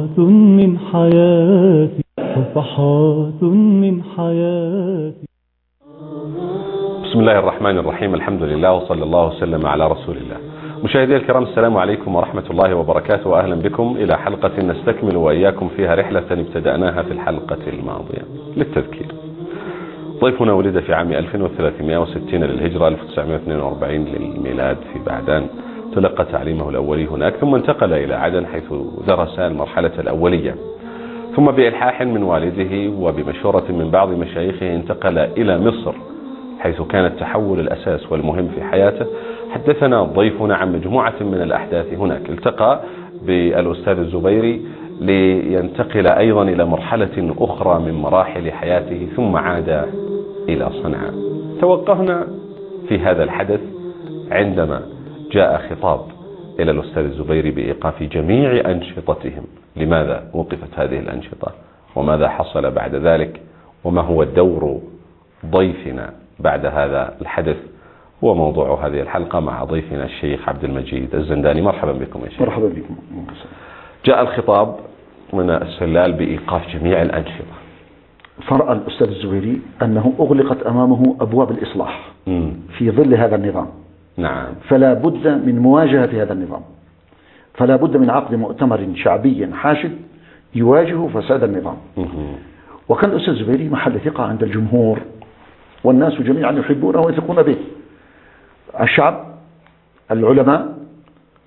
من حياتي صفحات من حياتي. بسم الله الرحمن الرحيم الحمد لله وصلى الله وسلم على رسول الله. مشاهدي الكرام السلام عليكم ورحمة الله وبركاته. وأهلا بكم إلى حلقة نستكمل وإياكم فيها رحلة ابتدأناها في الحلقة الماضية للتذكير. ضيفنا ولد في عام 1360 للهجرة 1942 للميلاد في بعدان. تلقى تعليمه الأولي هناك ثم انتقل إلى عدن حيث درس المرحلة الأولية. ثم بإلحاح من والده وبمشورة من بعض مشايخه انتقل إلى مصر حيث كان التحول الأساس والمهم في حياته. حدثنا ضيفنا عن مجموعة من الأحداث هناك. التقى بالأستاذ الزبيري لينتقل أيضا إلى مرحلة أخرى من مراحل حياته ثم عاد إلى صنعاء. توقفنا في هذا الحدث عندما جاء خطاب إلى الأستاذ الزبيري بإيقاف جميع أنشطتهم. لماذا وقفت هذه الأنشطة؟ وماذا حصل بعد ذلك؟ وما هو دور ضيفنا بعد هذا الحدث؟ هو موضوع هذه الحلقة مع ضيفنا الشيخ عبد المجيد الزنداني. مرحبا بكم يا شيخ. مرحبا بكم. جاء الخطاب من السلال بإيقاف جميع الأنشطة. فرأى الأستاذ الزبيري أنه أغلقت أمامه أبواب الإصلاح مم. في ظل هذا النظام. نعم. فلا بد من مواجهة هذا النظام. فلا بد من عقد مؤتمر شعبي حاشد يواجه فساد النظام. وكان الأستاذ الزبيري محل ثقة عند الجمهور والناس جميعا يحبونه ويثقون به. الشعب العلماء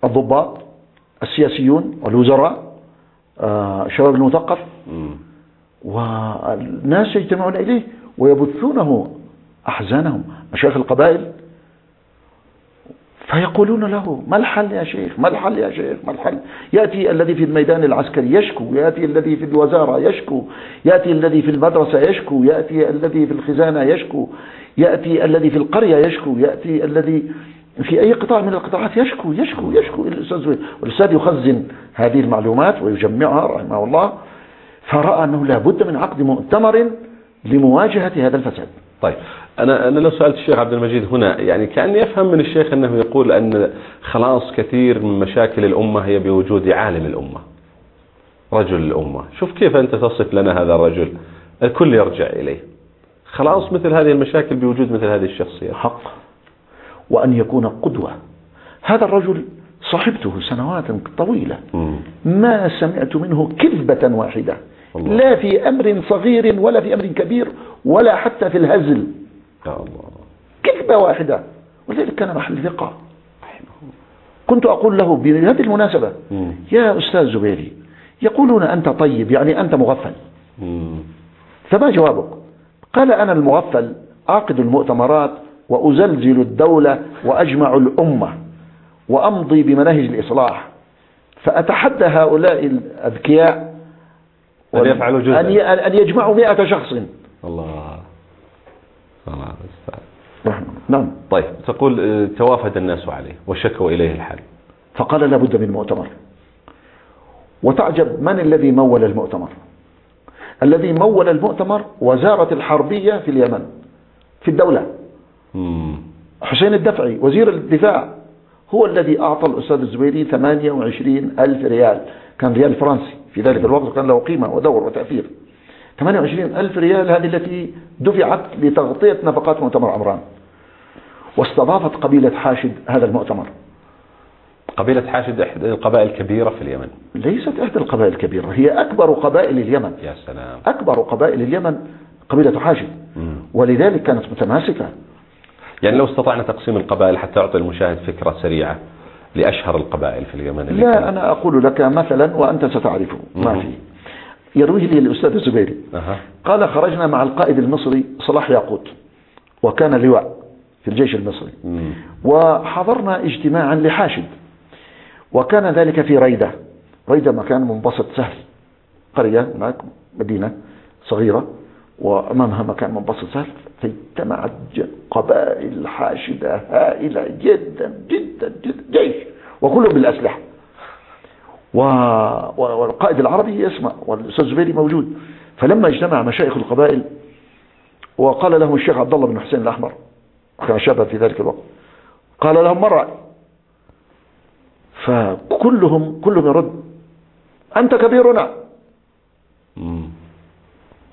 الضباط السياسيون والوزراء آه، الشباب المثقف. مم. والناس يجتمعون إليه ويبثونه أحزانهم مشايخ القبائل فيقولون له ما الحل يا شيخ؟ ما الحل يا شيخ؟ ما الحل؟ يأتي الذي في الميدان العسكري يشكو يأتي الذي في الوزارة يشكو يأتي الذي في المدرسة يشكو يأتي الذي في الخزانة يشكو يأتي الذي في القرية يشكو يأتي الذي في أي قطاع من القطاعات يشكو يشكو يشكو. الأستاذ والأستاذ يخزن هذه المعلومات ويجمعها رحمه الله. فرأى أنه لا بد من عقد مؤتمر لمواجهة هذا الفساد. طيب. أنا أنا لو سألت الشيخ عبد المجيد هنا يعني كأني أفهم من الشيخ أنه يقول أن خلاص كثير من مشاكل الأمة هي بوجود عالم الأمة رجل الأمة. شوف كيف أنت تصف لنا هذا الرجل. الكل يرجع إليه. خلاص مثل هذه المشاكل بوجود مثل هذه الشخصيات. حق. وأن يكون قدوة. هذا الرجل صحبته سنوات طويلة. ما سمعت منه كذبة واحدة. الله. لا في أمر صغير ولا في أمر كبير ولا حتى في الهزل. يا الله. كذبة واحدة. ولذلك كان محل ثقة كنت أقول له بهذه المناسبة مم. يا أستاذ زبيري يقولون أنت طيب يعني أنت مغفل. مم. فما جوابك؟ قال أنا المغفل أعقد المؤتمرات وأزلزل الدولة وأجمع الأمة وأمضي بمناهج الإصلاح. فأتحدى هؤلاء الأذكياء أن يفعلوا أن يجمعوا مئة شخص. الله. الله المستعان. نعم. طيب تقول آه، توافد الناس عليه وشكوا إليه الحال فقال لابد من مؤتمر. وتعجب من الذي مول المؤتمر؟ الذي مول المؤتمر وزارة الحربية في اليمن في الدولة. مم. حسين الدفعي وزير الدفاع هو الذي أعطى الأستاذ الزبيري 28 ألف ريال. كان ريال فرنسي. في ذلك الوقت كان له قيمة ودور وتأثير. 28 ألف ريال هذه التي دفعت لتغطية نفقات مؤتمر عمران. واستضافت قبيلة حاشد هذا المؤتمر. قبيلة حاشد إحدى القبائل الكبيرة في اليمن. ليست إحدى القبائل الكبيرة هي أكبر قبائل اليمن. يا سلام. أكبر قبائل اليمن قبيلة حاشد. مم. ولذلك كانت متماسكة. يعني لو استطعنا تقسيم القبائل حتى أعطي المشاهد فكرة سريعة لأشهر القبائل في اليمن اللي لا كانت- أنا أقول لك مثلا وأنت ستعرفه. ما مم. يرويه لي الأستاذ الزبيري. قال خرجنا مع القائد المصري صلاح ياقوت وكان لواء في الجيش المصري. مم. وحضرنا اجتماعا لحاشد. وكان ذلك في ريدة. ريدة مكان منبسط سهل. قرية هناك مدينة صغيرة. وأمامها مكان منبسط سهل. فاجتمعت قبائل حاشدة هائلة جدا جدا جدا جيش. وكلهم بالأسلحة. والقائد العربي يسمع والأستاذ زبيري موجود. فلما اجتمع مشايخ القبائل وقال لهم الشيخ عبد الله بن حسين الأحمر كان شابا في ذلك الوقت قال لهم ما الرأي فكلهم كلهم يرد. أنت كبيرنا.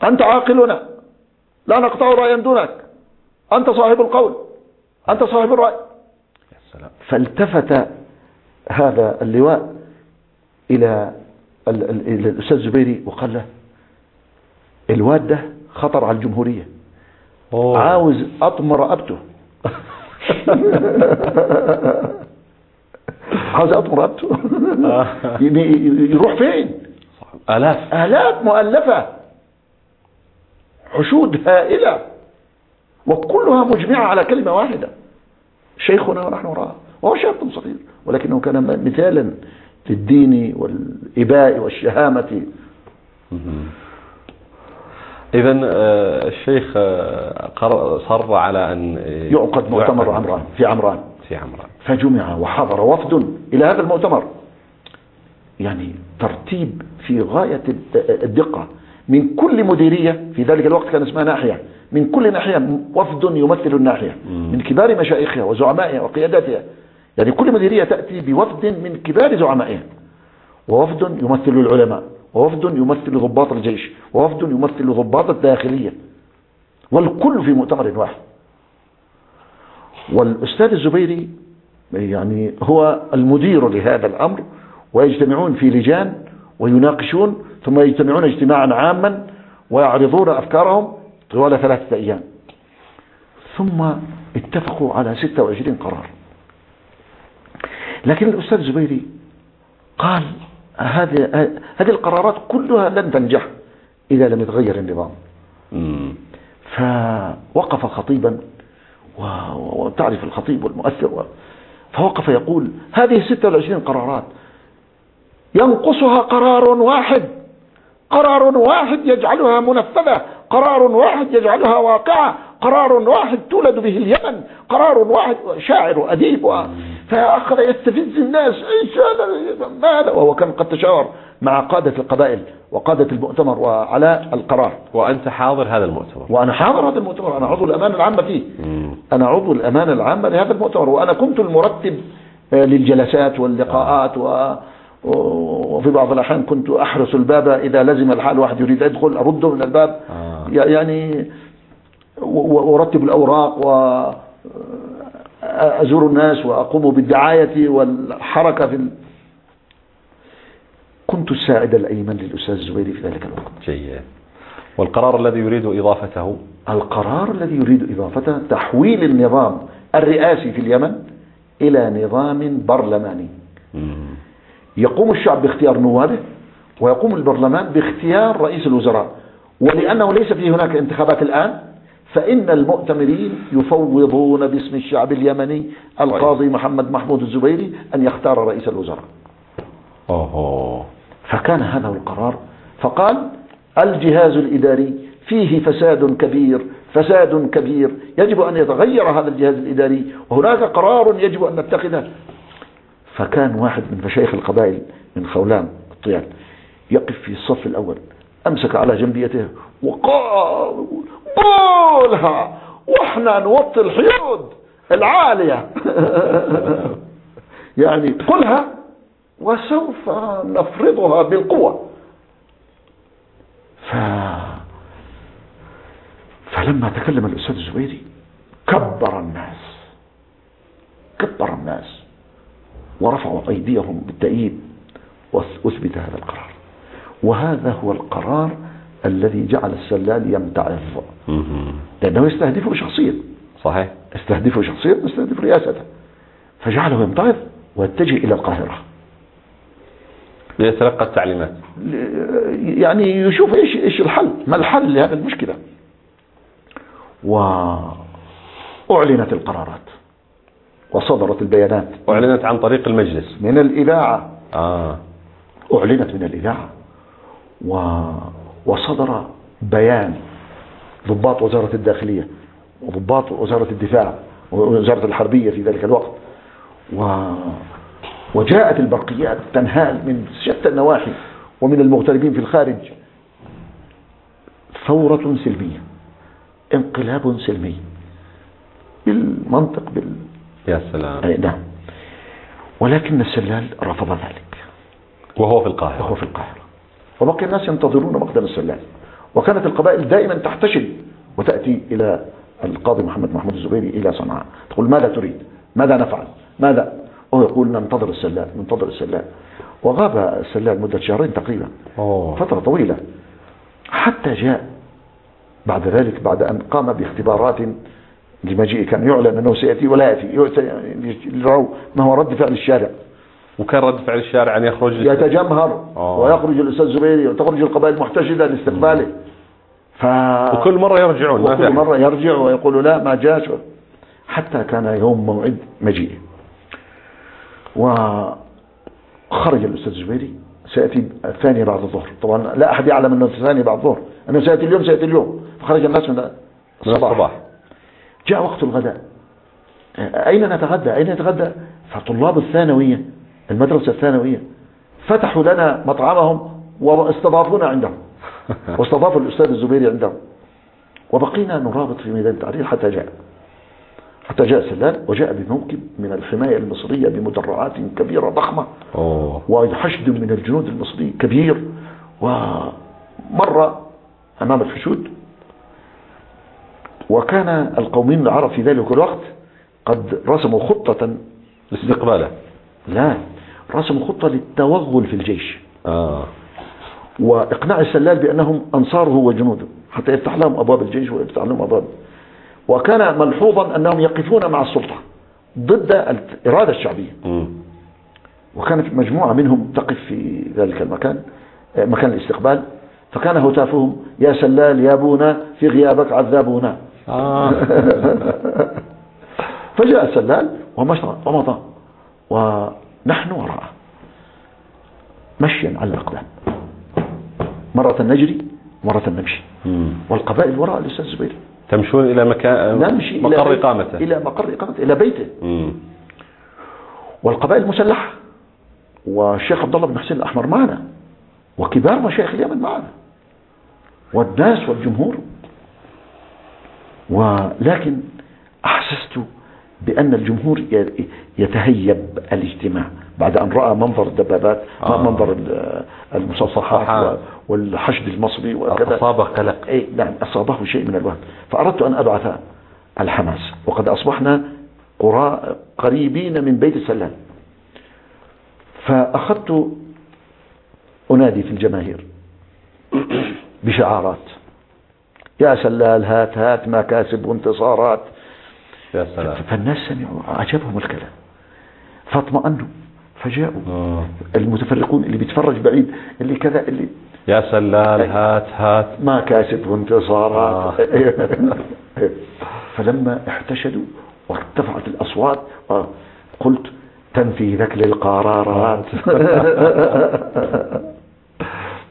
أنت عاقلنا. لا نقطع رأيا دونك. أنت صاحب القول. أنت صاحب الرأي. فالتفت هذا اللواء إلى ال- ال- إلى الأستاذ الزبيري وقال له الواد ده خطر على الجمهورية. أوه. عاوز أطمر رقبته. عاوز أطمر رقبته. ي- يروح فين؟ آلاف. آلاف مؤلفة. حشود هائلة. وكلها مجمعة على كلمة واحدة. شيخنا ونحن وراءه. وهو شاب صغير. ولكنه كان مثالا للدين والإباء والشهامة. إذا الشيخ آه، صر على أن آه، يعقد مؤتمر عمران في عمران. في عمران. فجمع وحضر وفد إلى هذا المؤتمر. يعني ترتيب في غاية الد- الدقة. من كل مديرية في ذلك الوقت كان اسمها ناحية من كل ناحية وفد يمثل الناحية. من كبار مشايخها وزعمائها وقياداتها يعني كل مديرية تأتي بوفد من كبار زعمائها ووفد يمثل العلماء ووفد يمثل ضباط الجيش ووفد يمثل ضباط الداخلية والكل في مؤتمر واحد. والأستاذ الزبيري يعني هو المدير لهذا الأمر ويجتمعون في لجان ويناقشون ثم يجتمعون اجتماعا عاما ويعرضون أفكارهم طوال ثلاثة أيام. ثم اتفقوا على 26 قرار. لكن الأستاذ الزبيري قال هذه هذه القرارات كلها لن تنجح إذا لم يتغير النظام. مم. فوقف خطيبا وتعرف الخطيب والمؤثر فوقف يقول هذه 26 قرارات. ينقصها قرار واحد. قرار واحد يجعلها منفذة. قرار واحد يجعلها واقعة. قرار واحد تولد به اليمن. قرار واحد شاعر وأديب و... فأخذ يستفز الناس. إيش هذا؟ ماذا وهو كان قد تشاور مع قادة القبائل وقادة المؤتمر وعلى القرار. وأنت حاضر هذا المؤتمر. وأنا حاضر هذا المؤتمر. أنا عضو الأمانة العامة فيه. مم. أنا عضو الأمانة العامة لهذا المؤتمر. وأنا كنت المرتب آه، للجلسات واللقاءات و وفي بعض الأحيان كنت أحرس الباب. إذا لزم الحال واحد يريد يدخل أرده من الباب. آه. يعني و- و- وأرتب الأوراق وأزور الناس وأقوم بالدعاية والحركة في ال... كنت الساعد الأيمن للأستاذ الزبيري في ذلك الوقت. جيد. والقرار الذي يريد إضافته؟ القرار الذي يريد إضافته تحويل النظام الرئاسي في اليمن إلى نظام برلماني. يقوم الشعب باختيار نوابه ويقوم البرلمان باختيار رئيس الوزراء ولأنه ليس في هناك انتخابات الآن فإن المؤتمرين يفوضون باسم الشعب اليمني القاضي محمد محمود الزبيري أن يختار رئيس الوزراء. أوه. فكان هذا القرار. فقال الجهاز الإداري فيه فساد كبير فساد كبير. يجب أن يتغير هذا الجهاز الإداري. وهناك قرار يجب أن نتخذه. فكان واحد من مشايخ القبائل من خولان الطيال يقف في الصف الأول أمسك على جنبيته وقال قولها وإحنا نوطي الحيود العالية. يعني قلها وسوف نفرضها بالقوة. ف... فلما تكلم الأستاذ الزبيري كبر الناس كبر الناس ورفعوا أيديهم بالتأييد وأثبت هذا القرار. وهذا هو القرار الذي جعل السلال يمتعض مم. لأنه يستهدفه شخصيا. صحيح. يستهدفه شخصيا يستهدف رئاسته. فجعله يمتعض ويتجه إلى القاهرة. ليتلقى التعليمات. يعني يشوف إيش إيش الحل. ما الحل لهذه المشكلة؟ وأعلنت القرارات. وصدرت البيانات. أعلنت عن طريق المجلس. من الإذاعة. آه. أعلنت من الإذاعة. و... وصدر بيان ضباط وزارة الداخلية وضباط وزارة الدفاع ووزارة الحربية في ذلك الوقت. و... وجاءت البرقيات تنهال من شتى النواحي ومن المغتربين في الخارج. ثورة سلمية انقلاب سلمي بالمنطق بال يا سلام. أي نعم. ولكن السلال رفض ذلك. وهو في وهو القاهرة في القاهرة. وبقي الناس ينتظرون مقدم السلال وكانت القبائل دائما تحتشد وتأتي إلى القاضي محمد محمود الزبيري إلى صنعاء. تقول ماذا تريد؟ ماذا نفعل؟ ماذا؟ وهو يقول ننتظر السلال ننتظر السلال وغاب السلال مدة شهرين تقريبا. أوه. فترة طويلة. حتى جاء بعد ذلك بعد أن قام باختبارات لمجيئه كان يعلن أنه سيأتي ولا يأتي يؤتي- يروا ما هو رد فعل الشارع. وكان رد فعل الشارع أن يخرج يتجمهر آه. ويخرج الأستاذ زبيري وتخرج القبائل محتشدة لاستقباله. ف... وكل مرة يرجعون وكل. مرة يرجع ويقول لا ما جاش. حتى كان يوم موعد مجيئه وخرج الأستاذ الزبيري. سيأتي الثاني بعد الظهر. طبعا لا أحد يعلم أنه الثاني بعد الظهر. أنه سيأتي اليوم سيأتي اليوم. فخرج الناس من من الصباح, الصباح. جاء وقت الغداء. أين نتغدى؟ أين نتغدى؟ فطلاب الثانوية المدرسة الثانوية. فتحوا لنا مطعمهم واستضافونا عندهم. واستضافوا الأستاذ الزبيري عندهم. وبقينا نرابط في ميدان التحرير حتى جاء. حتى جاء سلال وجاء بموكب من الحماية المصرية بمدرعات كبيرة ضخمة. أوه. وحشد من الجنود المصري كبير. ومر أمام الحشود. وكان القوميين العرب في ذلك الوقت قد رسموا خطة لاستقباله لا. رسموا خطة للتوغل في الجيش آه. وإقناع السلال بأنهم أنصاره وجنوده حتى يفتح لهم أبواب الجيش ويفتح لهم أبواب وكان ملحوظا أنهم يقفون مع السلطة ضد الإرادة الشعبية. وكانت مجموعة منهم تقف في ذلك المكان مكان الاستقبال فكان هتافهم يا سلال يا بونا في غيابك عذابونا آه. فجاء السلال ومشى ومضى ونحن وراءه. مشيا على الأقدام. مرة نجري مرة نمشي. والقبائل وراء الأستاذ الزبيري تمشون إلى مكان نمشي مقر إقامته. إلى مقر إقامته إلى بيته. مم. والقبائل مسلحة. والشيخ عبد الله بن حسين الأحمر معنا. وكبار مشايخ اليمن معنا. والناس والجمهور. ولكن أحسست بأن الجمهور يتهيب الاجتماع بعد أن رأى منظر الدبابات آه. منظر ال- المستصحات صحات. و- والحشد المصري وكذا. أصابه قلق إيه نعم أصابه شيء من الوهم. فأردت أن أبعث الحماس وقد أصبحنا قراء قريبين من بيت السلام. فأخذت أنادي في الجماهير بشعارات. يا سلال هات هات مكاسب وانتصارات. يا سلام فالناس سمعوا عجبهم الكلام. فاطمأنوا. فجاءوا. آه. المتفرقون اللي بيتفرج بعيد اللي كذا اللي يا سلال هات هات. ما كاسب وانتصارات. فلما احتشدوا وارتفعت الأصوات قلت تنفيذك للقرارات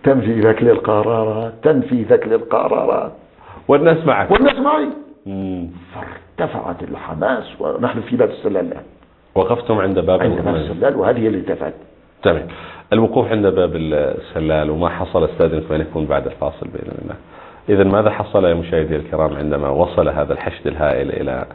تنفيذك للقرارات تنفيذك للقرارات والناس معك. والناس معي. فارتفعت الحماس ونحن في باب السلال الآن. وقفتم عند باب عند باب. السلال وهذه هي اللي ارتفعت. تمام. الوقوف عند باب السلال وما حصل استاذنك يكون بعد الفاصل بإذن الله. اذا ماذا حصل يا مشاهدي الكرام عندما وصل هذا الحشد الهائل إلى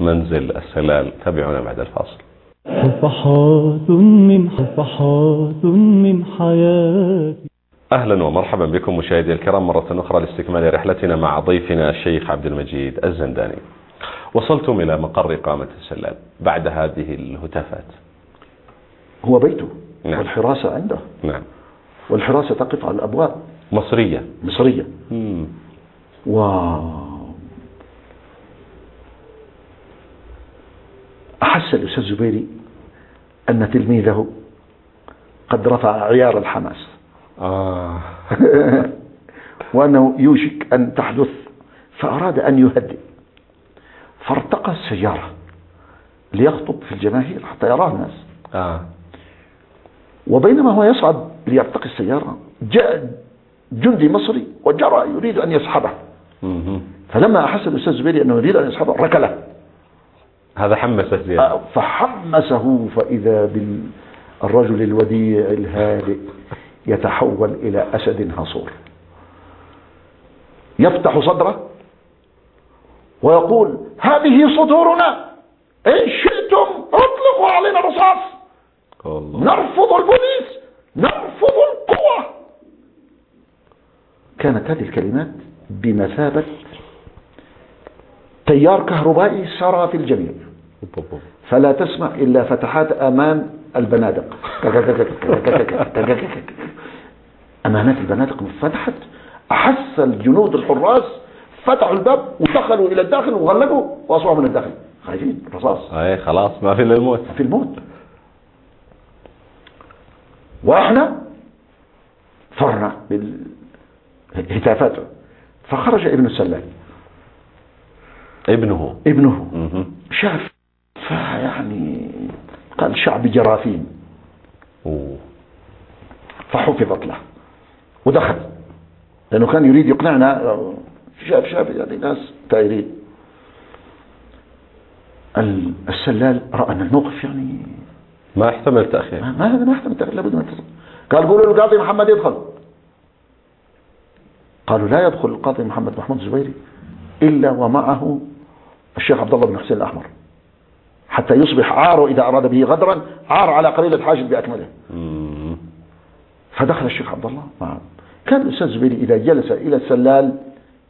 منزل السلال؟ تابعونا بعد الفاصل. صفحات من صفحات من حياتي؟ أهلا ومرحبا بكم مشاهدي الكرام. مرة أخرى لاستكمال رحلتنا مع ضيفنا الشيخ عبد المجيد الزنداني. وصلتم إلى مقر إقامة السلال بعد هذه الهتافات. هو بيته. نعم. والحراسة عنده. نعم. والحراسة تقف على الأبواب. مصرية. مصرية. مم. و أحس الأستاذ زبيري أن تلميذه قد رفع عيار الحماس. آه. وأنه يوشك أن تحدث فأراد أن يهدئ. فارتقى السيارة ليخطب في الجماهير حتى يراه الناس. آه. وبينما هو يصعد ليرتقي السيارة جاء جندي مصري وجرى يريد أن يسحبه. فلما أحس الأستاذ زبيري أنه يريد أن يسحبه ركله. هذا حمسك زيادة آه، فحمسه فإذا بالرجل الوديع الهادئ يتحول إلى أسد هصور يفتح صدره ويقول هذه صدورنا إن شئتم أطلقوا علينا رصاص الله. نرفض البوليس نرفض القوة. كانت هذه الكلمات بمثابة تيار كهربائي سرى في الجميع. فلا تسمع إلا فتحات أمان البنادق. أمانات البنادق فتحت أحس الجنود الحراس فتحوا الباب ودخلوا إلى الداخل وغلقوا وأصبحوا من الداخل. خايفين رصاص. أي خلاص ما في إلا الموت. في الموت. وإحنا فرنا بالهتافات. فخرج ابن السلام. ابنه. ابنه. شاف فيعني قال شعب جراثيم. فحفظت له. ودخل. لأنه كان يريد يقنعنا شاف شاف يعني ناس تائرين ال- السلال رأى أن الموقف يعني ما يحتمل التاخير ما ما هذا ما يحتمل التغيير لابد من التصرف قال قولوا للقاضي محمد يدخل. قالوا لا يدخل القاضي محمد محمود الزبيري إلا ومعه الشيخ عبد الله بن حسين الأحمر. حتى يصبح عار إذا أراد به غدرا عار على قبيلة حاشد بأكمله. فدخل الشيخ عبد الله. معه كان الأستاذ الزبيري إذا جلس إلى السلال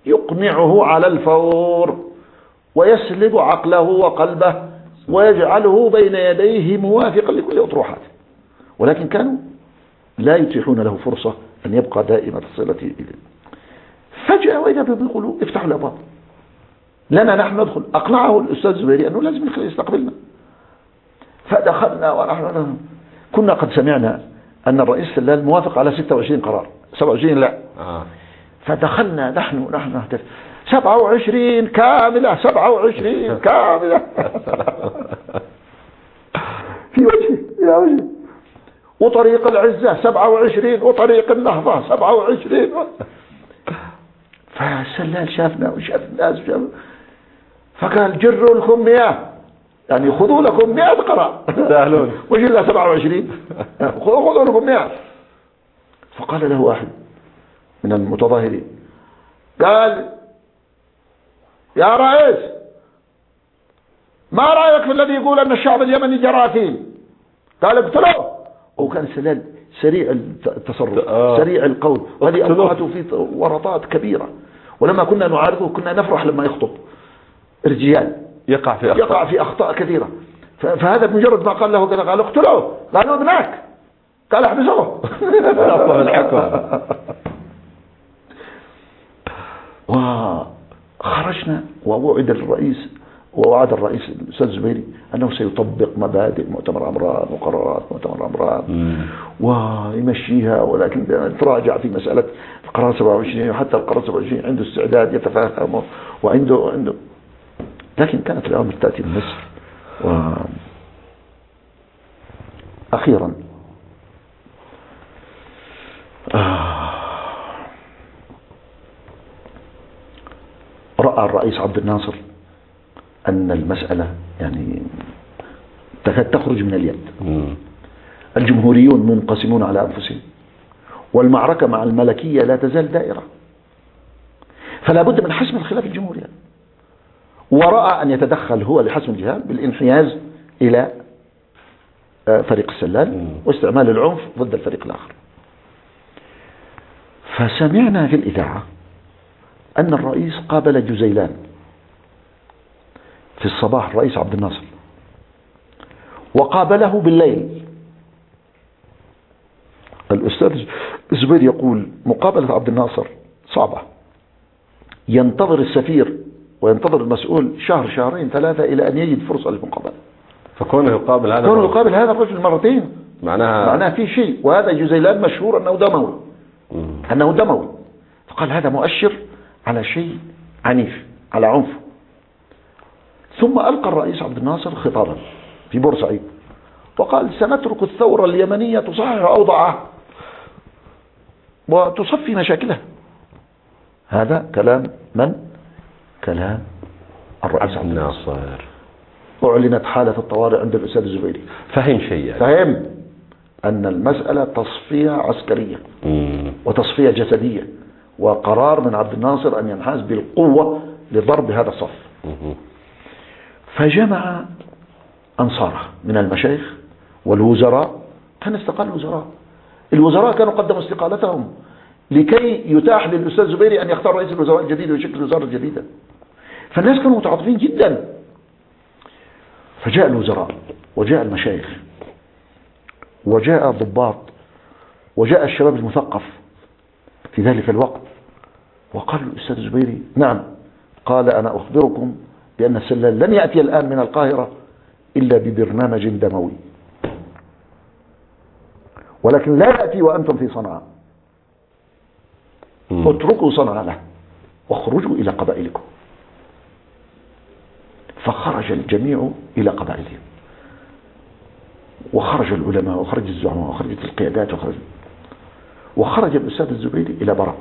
يقنعه على الفور ويسلب عقله وقلبه ويجعله بين يديه موافقا لكل أطروحاته ولكن كانوا لا يتيحون له فرصة أن يبقى دائمة الصلة إليه. فجأة وإذا بهم يقولوا افتحوا الأبواب. لنا نحن ندخل. أقنعه الأستاذ الزبيري أنه لازم يستقبلنا. فدخلنا ونحن كنا قد سمعنا أن الرئيس سلال موافق على 26 قرار. 27 لا. آه. فدخلنا نحن نحن نهتف. 27 كاملة 27 كاملة. في وجهي إلى وجهي وطريق العزة 27 وطريق النهضة 27 فالسلال شافنا وشاف الناس وشاف فقال جروا لكم 100 يعني خذوا لكم 100 قرار تستاهلون. وش إلا 27 خذوا خذوا لكم 100 فقال له واحد من المتظاهرين. قال يا رئيس ما رأيك في الذي يقول أن الشعب اليمني جراثيم؟ قال اقتلوه. وكان سلال سريع التصرف آه. سريع القول. وهذه. أوقاته في ورطات كبيرة. ولما كنا نعارضه كنا نفرح لما يخطب. رجال. يقع في أخطاء. يقع في أخطاء كثيرة. فهذا بمجرد ما قال له كذا قال اقتلوه. قالوا ابنك. قال احبسوه. الحكم. وخرجنا ووعد الرئيس ووعد الرئيس الأستاذ الزبيري أنه سيطبق مبادئ مؤتمر عمران وقرارات مؤتمر عمران مم. ويمشيها ولكن تراجع في مسألة القرار 27 وحتى القرار 27 عنده استعداد يتفهم وعنده عنده لكن كانت الأوامر تأتي من مصر و أخيرا آه، رأى الرئيس عبد الناصر أن المسألة يعني تكاد تخرج من اليد. الجمهوريون منقسمون على أنفسهم والمعركة مع الملكية لا تزال دائرة. فلا بد من حسم الخلاف الجمهوري. ورأى أن يتدخل هو لحسم الجهاد بالانحياز إلى آه، فريق السلال واستعمال العنف ضد الفريق الآخر. فسمعنا في الإذاعة أن الرئيس قابل جزيلان. في الصباح الرئيس عبد الناصر. وقابله بالليل. الأستاذ الزبير يقول مقابلة عبد الناصر صعبة. ينتظر السفير وينتظر المسؤول شهر شهرين ثلاثة إلى أن يجد فرصة للمقابلة. فكونه يقابل هذا كونه يقابل هذا الرجل مرتين. معناها معناه في شيء. وهذا جزيلان مشهور أنه دموي. أنه دموي. فقال هذا مؤشر على شيء عنيف على عنف ثم ألقى الرئيس عبد الناصر خطابا في بورسعيد وقال سنترك الثورة اليمنية تصحح أوضاعها وتصفي مشاكلها هذا كلام من؟ كلام الرئيس عبد الناصر أعلنت حالة الطوارئ عند الأستاذ الزبيري فهم شيء يعني. فهم أن المسألة تصفية عسكرية مم. وتصفية جسدية وقرار من عبد الناصر أن ينحاز بالقوة لضرب هذا الصف. فجمع أنصاره من المشايخ والوزراء كان استقال الوزراء. الوزراء كانوا قدموا استقالتهم لكي يتاح للأستاذ زبيري أن يختار رئيس الوزراء الجديد ويشكل الوزارة الجديدة فالناس كانوا متعاطفين جدا. فجاء الوزراء وجاء المشايخ وجاء الضباط وجاء الشباب المثقف. في ذلك الوقت. وقال الأستاذ الزبيري نعم قال أنا أخبركم بأن السلال لن يأتي الآن من القاهرة إلا ببرنامج دموي. ولكن لا يأتي وأنتم في صنعاء. اتركوا صنعاء له واخرجوا إلى قبائلكم. فخرج الجميع إلى قبائلهم. وخرج العلماء وخرج الزعماء وخرجت القيادات وخرج وخرج الأستاذ الزبيري إلى برد.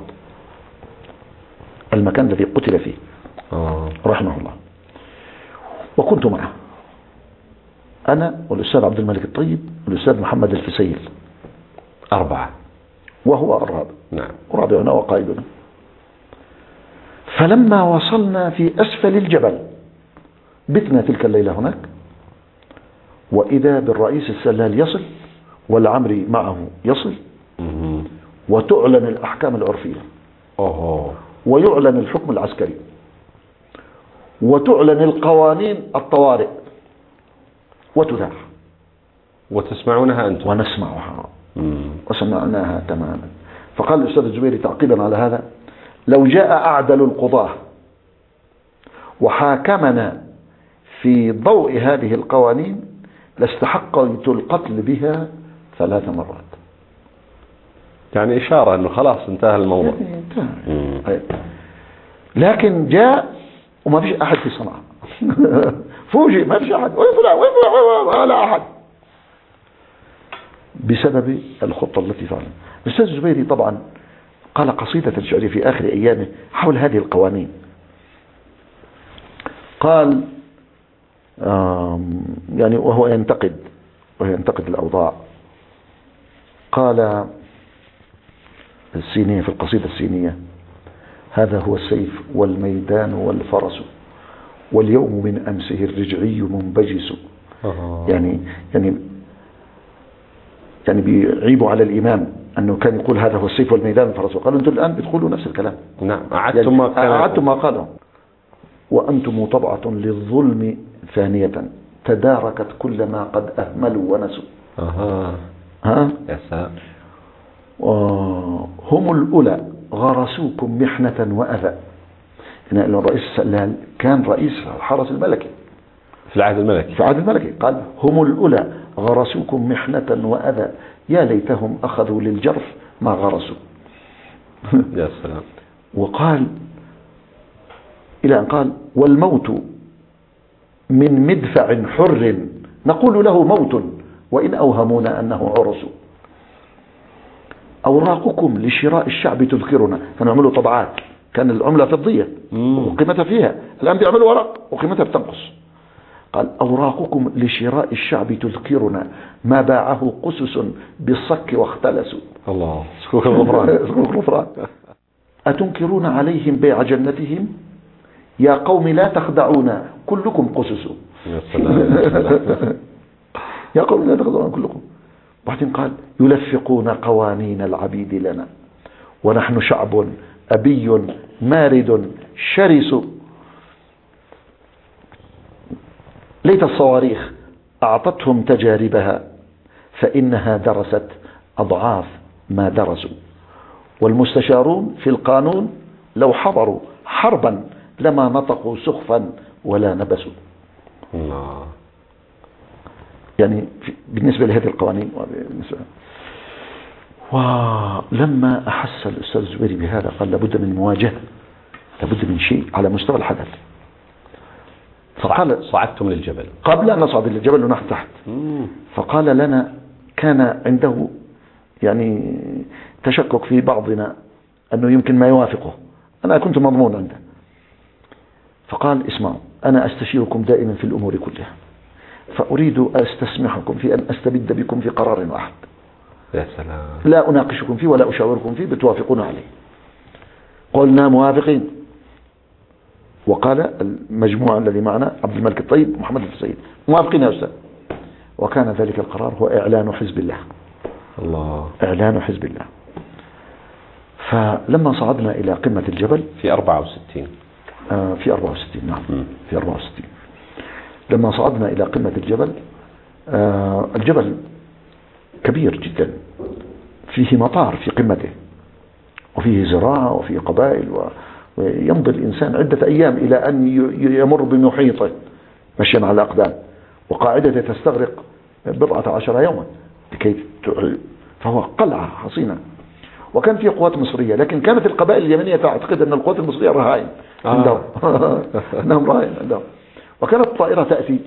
المكان الذي قتل فيه. آه. رحمه الله. وكنت معه. أنا والأستاذ عبد الملك الطيب والأستاذ محمد الفسيل. أربعة. وهو الرابع. نعم. رابعنا وقائدنا. فلما وصلنا في أسفل الجبل بتنا تلك الليلة هناك. وإذا بالرئيس السلال يصل والعمري معه يصل. وتعلن الأحكام العرفية. أوه ويعلن الحكم العسكري. وتعلن القوانين الطوارئ. وتذاع وتسمعونها أنتم. ونسمعها. مم. وسمعناها تماما. فقال الأستاذ الزبيري تعقيبا على هذا. لو جاء أعدل القضاة وحاكمنا في ضوء هذه القوانين لاستحقيت القتل بها ثلاث مرات. يعني إشارة أنه خلاص انتهى الموضوع. مم. طيب. لكن جاء وما فيش أحد في صنعاء. فوجئ ما فيش أحد. وين فلان؟ وين فلان؟ ولا أحد. بسبب الخطة التي فعلها. الأستاذ الزبيري طبعا قال قصيدة شعرية في آخر أيامه حول هذه القوانين. قال يعني وهو ينتقد وهو ينتقد الأوضاع. قال السينية في القصيدة السينية هذا هو السيف والميدان والفرس. واليوم من أمسه الرجعي منبجس. يعني يعني يعني بيعيبوا على الإمام أنه كان يقول هذا هو السيف والميدان والفرس. وقالوا أنتم الآن بتقولوا نفس الكلام. نعم أعدتم ما كان أعدتم ما قالوا. وأنتم طبعة للظلم ثانية. تداركت كل ما قد أهملوا ونسوا. أها. ها؟ يا سلام. هم الأولى غرسوكم محنة وأذى. هنا الرئيس السلال كان رئيس الحرس الملكي في العهد الملكي. في عهد الملكي. قال هم الأولى غرسوكم محنة وأذى. يا ليتهم أخذوا للجرف ما غرسوا. يا سلام. وقال إلى أن قال والموت من مدفع حر نقول له موت وإن أوهمونا أنه عرس. أوراقكم لشراء الشعب تذكرنا. فنعملوا طبعات. كان العملة فضية. وقيمتها فيها. الآن بيعملوا ورق وقيمتها بتنقص. قال أوراقكم لشراء الشعب تذكرنا. ما باعه قسس بالصك واختلسوا. الله. صكوك الغفران. صكوك الغفران. أتنكرون عليهم بيع جنتهم؟ يا قوم لا تخدعونا. كلكم قسس. يا قوم لا تخدعونا. كلكم. بعدين قال يلفقون قوانين العبيد لنا. ونحن شعب أبي مارد شرس. ليت الصواريخ أعطتهم تجاربها فإنها درست أضعاف ما درسوا. والمستشارون في القانون لو حضروا حربا لما نطقوا سخفا ولا نبسوا. الله. يعني بالنسبة لهذه القوانين ولما أحس الأستاذ الزبيري بهذا قال لابد من مواجهة لابد من شيء على مستوى الحدث. فقال صعدتم للجبل. قبل أن نصعد إلى الجبل ونحن تحت. فقال لنا كان عنده يعني تشكك في بعضنا أنه يمكن ما يوافقه. أنا كنت مضمون عنده. فقال اسمعوا أنا أستشيركم دائما في الأمور كلها. فأريد أستسمحكم في أن أستبد بكم في قرار واحد. يا سلام. لا أناقشكم فيه ولا أشاوركم فيه بتوافقون عليه. قلنا موافقين. وقال المجموعة الذي معنا عبد الملك الطيب محمد السيد موافقين يا أستاذ. وكان ذلك القرار هو إعلان حزب الله. الله. إعلان حزب الله. فلما صعدنا إلى قمة الجبل في 64 آه، في 64 نعم. مم. في 64 لما صعدنا إلى قمة الجبل آه، الجبل كبير جدا. فيه مطار في قمته وفيه زراعة وفيه قبائل ويمضي الإنسان عدة أيام إلى أن يمر بمحيطه مشيا على الأقدام. وقاعدته تستغرق بضعة عشر يوما لكي فهو قلعة حصينة. وكان فيه قوات مصرية لكن كانت القبائل اليمنية تعتقد أن القوات المصرية رهائن. آه. عندهم. أنهم رهائن عندهم. وكانت الطائرة تأتي.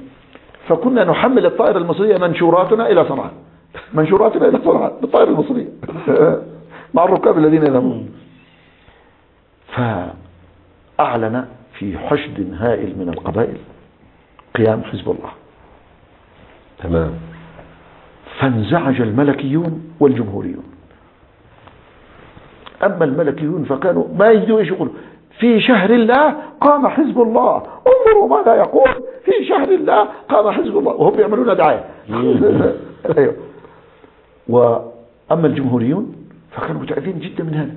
فكنا نحمل الطائرة المصرية منشوراتنا إلى صنعاء. منشوراتنا إلى صنعاء بالطائرة المصرية. مع الركاب الذين يذهبون. فأعلن في حشد هائل من القبائل قيام حزب الله. تمام. فانزعج الملكيون والجمهوريون. أما الملكيون فكانوا ما يجدوا إيش يقولوا. في شهر الله قام حزب الله. انظروا ماذا يقول. في شهر الله قام حزب الله. وهم يعملون دعاية. أيوه. وأما الجمهوريون فكانوا متعبين جدا من هذا.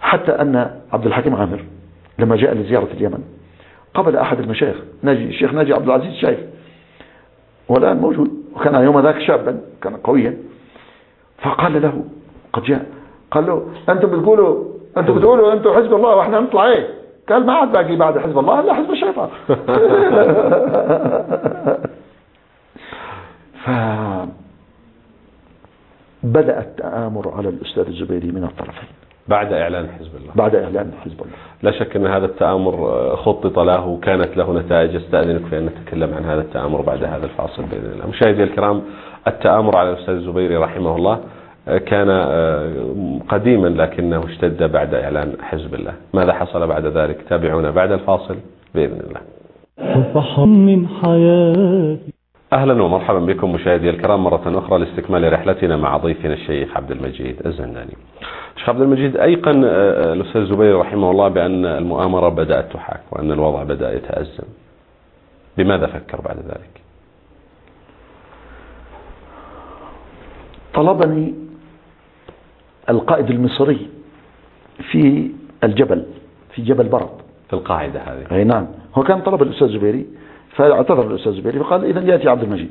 حتى أن عبد الحكيم عامر لما جاء لزيارة اليمن قبل أحد المشايخ ناجي الشيخ ناجي عبد العزيز شايف. والآن موجود. وكان يوم ذاك شابا كان قويا. فقال له قد جاء. قال له أنتم بتقولوا أنتم بتقولوا أنتم حزب الله وإحنا نطلع إيه؟ قال ما عاد باقي بعد حزب الله إلا حزب الشيطان. فبدأ التآمر على الأستاذ الزبيري من الطرفين. بعد إعلان حزب الله. بعد إعلان حزب الله. لا شك أن هذا التآمر آه، خطط له وكانت له نتائج. أستأذنك في أن نتكلم عن هذا التآمر بعد هذا الفاصل بإذن الله. مشاهدي الكرام التآمر على الأستاذ الزبيري رحمه الله. كان آه، قديما لكنه اشتد بعد إعلان حزب الله. ماذا حصل بعد ذلك؟ تابعونا بعد الفاصل بإذن الله. من حياتي أهلا ومرحبا بكم مشاهدي الكرام. مرة أخرى لاستكمال رحلتنا مع ضيفنا الشيخ عبد المجيد الزناني. شيخ عبد المجيد أيقن آه، الأستاذ الزبير رحمه الله بأن المؤامرة بدأت تحاك وأن الوضع بدأ يتأزم. بماذا فكر بعد ذلك؟ طلبني القائد المصري في الجبل في جبل برد. في القاعدة هذه. أي نعم. هو كان طلب الأستاذ زبيري فاعتذر الأستاذ زبيري فقال اذا يأتي عبد المجيد.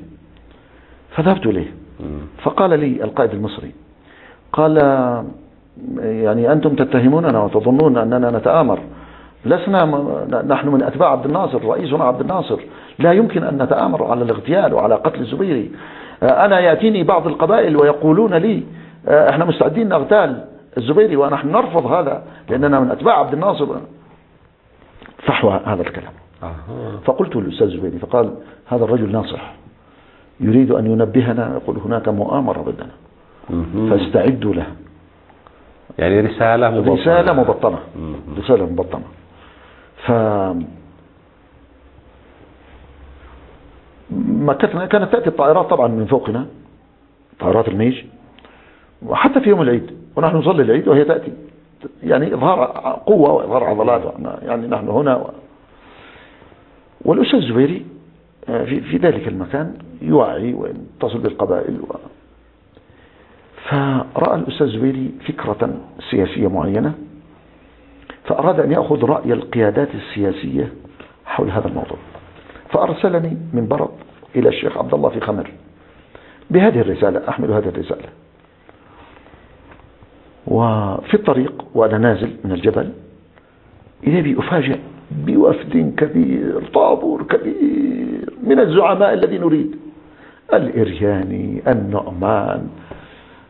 فذهبت إليه. مم. فقال لي القائد المصري قال يعني أنتم تتهموننا وتظنون أننا نتآمر. لسنا نحن من أتباع عبد الناصر رئيسنا عبد الناصر. لا يمكن أن نتآمر على الاغتيال وعلى قتل الزبيري أنا يأتيني بعض القبائل ويقولون لي إحنا مستعدين نغتال. الزبيري ونحن نرفض هذا لأننا من أتباع عبد الناصر. فحوى هذا الكلام. فقلت للأستاذ زبيدي فقال هذا الرجل ناصح. يريد أن ينبهنا يقول هناك مؤامرة ضدنا. فاستعدوا له. يعني رسالة مبطنة. رسالة مبطنة. رسالة مبطنة. ف مكتنا كانت تأتي الطائرات طبعا من فوقنا. طائرات الميج. وحتى في يوم العيد ونحن نصلي العيد وهي تأتي. يعني إظهار قوة وإظهار عضلات يعني نحن هنا. و... والأستاذ الزبيري آه، في, في ذلك المكان يوعي ويتصل بالقبائل و... فرأى الأستاذ الزبيري فكرة سياسية معينة فأراد أن يأخذ رأي القيادات السياسية حول هذا الموضوع. فأرسلني من برد إلى الشيخ عبد الله في خمر. بهذه الرسالة أحمل هذه الرسالة. وفي الطريق وأنا نازل من الجبل إذا بي أفاجئ بوفد كبير طابور كبير من الزعماء الذي نريد. الإرياني النعمان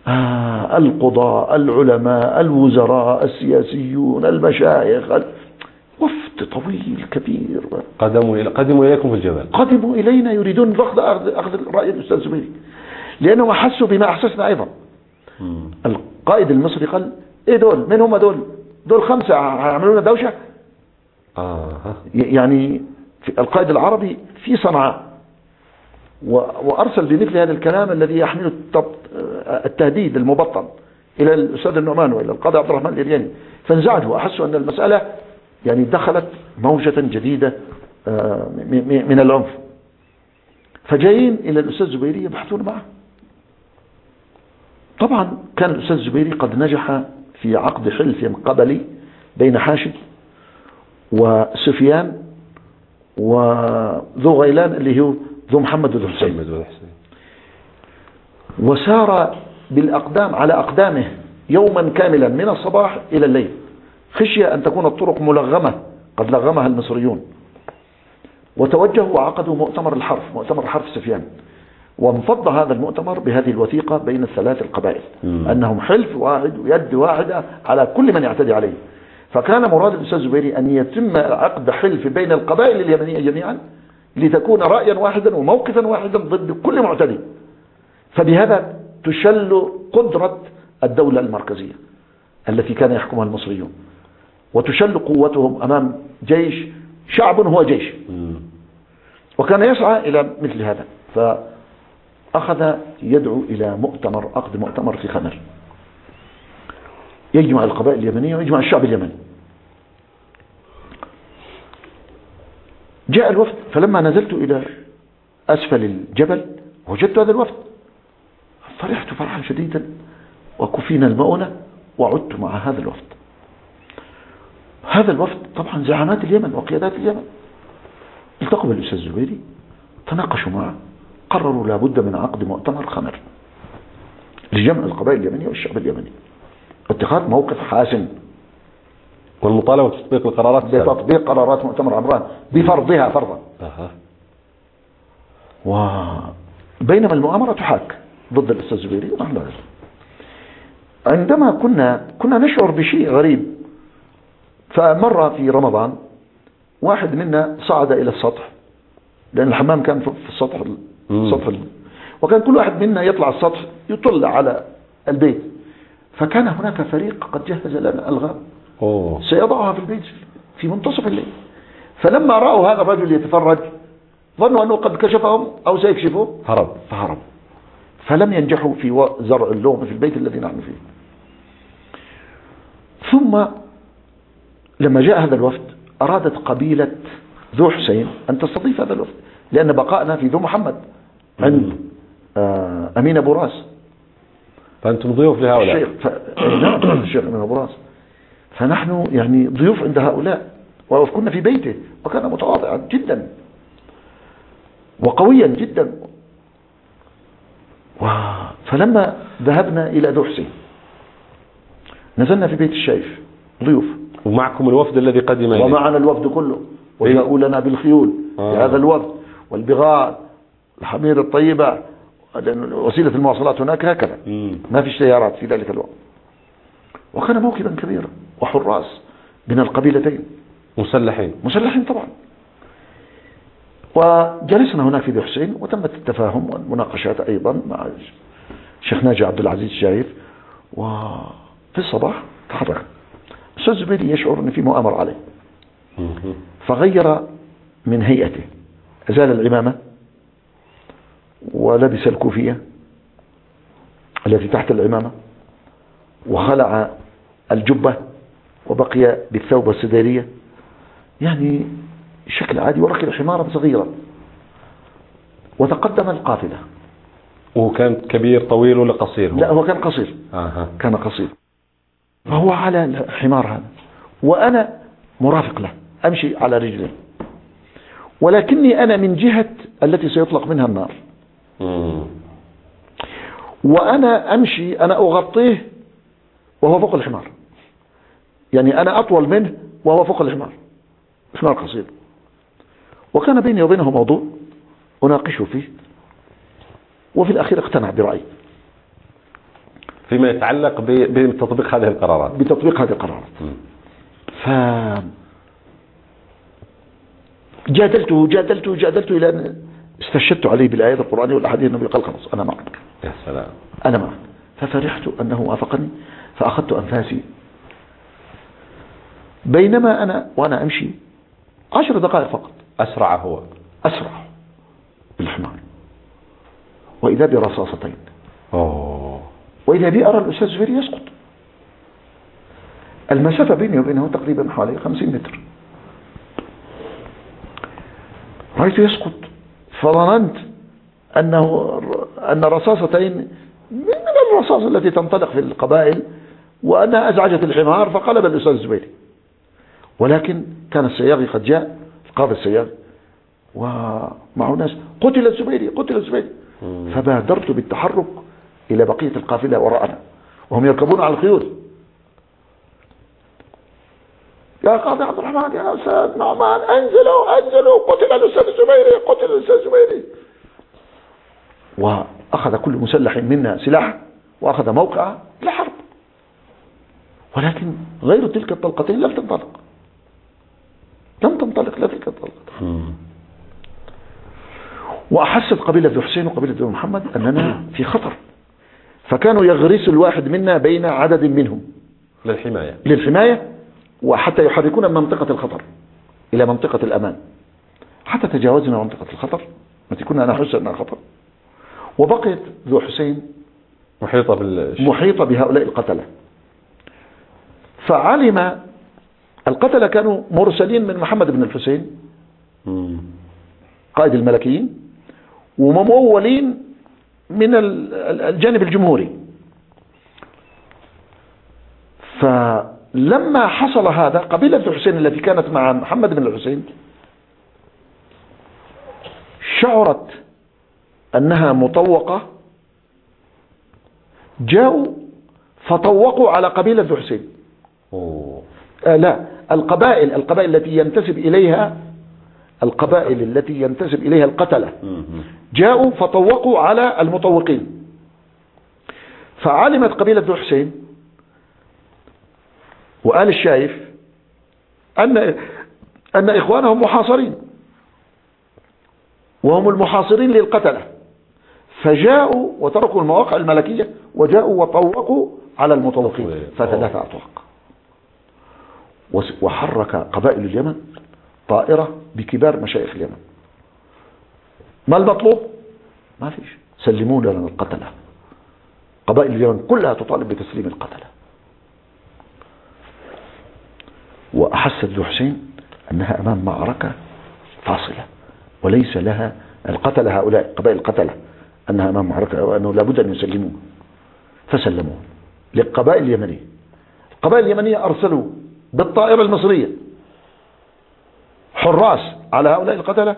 آه القضاء العلماء الوزراء السياسيون المشايخ ال- وفد طويل كبير. قدموا إلى قدموا إليكم في الجبل. قدموا إلينا يريدون أخذ أخذ رأي الأستاذ زبيري لأنهم أحسوا بما أحسسنا أيضا. مم. القائد المصري قال إيه دول؟ من هم دول؟ دول خمسة هيعملوا لنا دوشة؟ آه. يعني القائد العربي في صنعاء. وأرسل بمثل هذا الكلام الذي يحمل التب- التهديد المبطن إلى الأستاذ النعمان وإلى القاضي عبد الرحمن الإرياني. فانزعجوا وأحسوا أن المسألة يعني دخلت موجة جديدة آه، من العنف. فجايين إلى الأستاذ الزبيري يبحثون معه. طبعا كان الأستاذ الزبيري قد نجح في عقد حلف قبلي بين حاشد وسفيان وذو غيلان اللي هو ذو محمد وذو حسين. محمد والحسين وسار بالأقدام على أقدامه يوما كاملا من الصباح إلى الليل خشية أن تكون الطرق ملغمة قد لغمها المصريون. وتوجهوا وعقدوا مؤتمر الحرف مؤتمر حرف سفيان. وانفض هذا المؤتمر بهذه الوثيقة بين الثلاث القبائل. مم. أنهم حلف واحد ويد واحدة على كل من يعتدي عليه. فكان مراد الأستاذ الزبيري أن يتم عقد حلف بين القبائل اليمنية جميعا لتكون رأيا واحدا وموقفا واحدا ضد كل معتدي. فبهذا تشل قدرة الدولة المركزية التي كان يحكمها المصريون. وتشل قوتهم أمام جيش شعب هو جيش. وكان يسعى إلى مثل هذا. فأخذ يدعو إلى مؤتمر عقد مؤتمر في خمر. يجمع القبائل اليمنية ويجمع الشعب اليمني. جاء الوفد فلما نزلت إلى أسفل الجبل وجدت هذا الوفد. فرحت فرحا شديدا وكفينا المؤونة وعدت مع هذا الوفد. هذا الوفد طبعا زعامات اليمن وقيادات اليمن. التقوا بالأستاذ الزبيري تناقشوا معه. قرروا لابد من عقد مؤتمر خمر لجمع القبائل اليمنية والشعب اليمني اتخاذ موقف حاسم والمطالبة بتطبيق القرارات. بتطبيق قرارات مؤتمر عمران بفرضها فرضا أها. وبينما المؤامرة تحاك ضد الأستاذ الزبيري ونحن. عندما كنا كنا نشعر بشيء غريب فمر في رمضان واحد منا صعد إلى السطح لأن الحمام كان في السطح ال- وكان كل واحد منا يطلع السطح يطل على البيت. فكان هناك فريق قد جهز لنا ألغام. أوه. سيضعها في البيت في منتصف الليل. فلما رأوا هذا الرجل يتفرج ظنوا أنه قد كشفهم أو سيكشفه. هرب. فهرب. فلم ينجحوا في زرع اللغم في البيت الذي نحن فيه. ثم لما جاء هذا الوفد أرادت قبيلة ذو حسين أن تستضيف هذا الوفد لأن بقائنا في ذو محمد. عند آه، أمين أبو راس. فأنتم ضيوف لهؤلاء. الشيخ ف... أي نعم الشيخ أمين أبو راس. فنحن يعني ضيوف عند هؤلاء وكنا في بيته وكان متواضعا جدا وقويا جدا. و... فلما ذهبنا إلى ذو حسين نزلنا في بيت الشيف ضيوف. ومعكم الوفد الذي قدم ومعنا الوفد كله وجاءوا لنا بالخيول آه. هذا الوفد والبغال الحمير الطيبة لأن وسيلة المواصلات هناك هكذا. ما في سيارات في ذلك الوقت. وكان موكبا كبيرا وحراس من القبيلتين. مسلحين. مسلحين طبعا. وجلسنا هناك في ذي حسين وتمت التفاهم والمناقشات أيضا مع الشيخ ناجي عبد العزيز الشريف وفي الصباح تحرك. الأستاذ زبيدي يشعر أن في مؤامرة عليه. فغير من هيئته. أزال العمامة؟ ولبس الكوفية التي تحت العمامة وخلع الجبة وبقي بالثوب السديرية يعني شكل عادي وركب حمارا صغيرا وتقدم القافلة وكان كبير طويل ولا قصير هو؟ لا هو كان قصير أها. كان قصير فهو على الحمار هذا وأنا مرافق له أمشي على رجلي ولكني أنا من جهة التي سيطلق منها النار. وأنا أمشي أنا أغطيه وهو فوق الحمار. يعني أنا أطول منه وهو فوق الحمار. حمار قصير. وكان بيني وبينه موضوع أناقشه فيه وفي الأخير اقتنع برأيي. فيما يتعلق بتطبيق هذه القرارات. بتطبيق هذه القرارات. ف جادلته جادلته جادلته إلى أن استشهدت عليه بالآيات القرآنية والأحاديث النبي قال خلاص أنا معك. يا سلام. أنا معك. ففرحت أنه وافقني فأخذت أنفاسي. بينما أنا وأنا أمشي عشر دقائق فقط. أسرع هو. أسرع. بالحمار. وإذا برصاصتين. أوه. وإذا بي أرى الأستاذ زبيري يسقط. المسافة بيني وبينه تقريبا حوالي 50 متر. رأيته يسقط. فظننت أنه أن رصاصتين من الرصاص التي تنطلق في القبائل وأنها أزعجت الحمار فقلب الأستاذ الزبيري ولكن كان السياغي قد جاء القاضي السياغي ومعه ناس. قتل الزبيري قتل الزبيري فبادرت بالتحرك إلى بقية القافلة وراءنا وهم يركبون على الخيول. يا قاضي عبد الرحمن يا أستاذ نعمان أنزلوا أنزلوا. قتل الأستاذ الزبيري قتل الأستاذ الزبيري. وأخذ كل مسلح منا سلاح وأخذ موقع لحرب. ولكن غير تلك الطلقتين لم تنطلق. لم تنطلق لا تلك الطلقة. وأحست قبيلة ذو حسين وقبيلة ذو محمد أننا في خطر. فكانوا يغرسوا الواحد منا بين عدد منهم. للحماية. للحماية. وحتى يحركون من منطقة الخطر إلى منطقة الأمان. حتى تجاوزنا منطقة الخطر التي كنا نحس أنها خطر. وبقيت ذو حسين محيطة بال محيطة بهؤلاء القتلة. فعلم القتلة كانوا مرسلين من محمد بن الحسين. قائد الملكيين وممولين من ال- ال- الجانب الجمهوري. فلما حصل هذا قبيلة الحسين التي كانت مع محمد بن الحسين شعرت أنها مطوقة جاءوا فطوقوا على قبيلة ذو حسين أوه. آه لا القبائل القبائل التي ينتسب إليها القبائل التي ينتسب إليها القتلة. جاءوا فطوقوا على المطوقين فعلمت قبيلة ذو وآل الشايف أن أن إخوانهم محاصرين. وهم المحاصرين للقتلة. فجاءوا وتركوا المواقع الملكية وجاءوا وطوقوا على فثلاثة أطواق وس- وحرك قبائل اليمن طائرة بكبار مشايخ اليمن. ما المطلوب؟ ما فيش. سلمونا لنا القتلة. قبائل اليمن كلها تطالب بتسليم القتلة. وأحست ذو حسين أنها أمام معركة فاصلة وليس لها القتلة هؤلاء قبائل القتلة أنها أمام معركة وأنه لابد أن يسلموه. فسلموه للقبائل اليمنية. القبائل اليمنية أرسلوا بالطائرة المصرية حراس على هؤلاء القتلة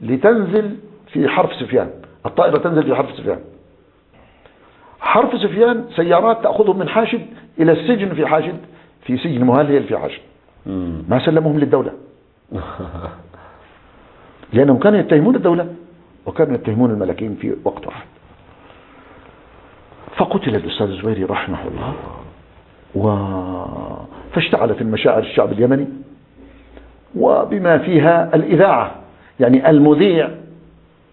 لتنزل في حرف سفيان. الطائرة تنزل في حرف سفيان. حرف سفيان سيارات تأخذهم من حاشد إلى السجن في حاشد في سجن مهلهل في حاشد. ما سلموهم للدولة. لأنهم كانوا يتهمون الدولة وكانوا يتهمون الملكين في وقت واحد. فقتل الأستاذ الزبيري رحمه الله و... فاشتعلت المشاعر الشعب اليمني وبما فيها الإذاعة يعني المذيع.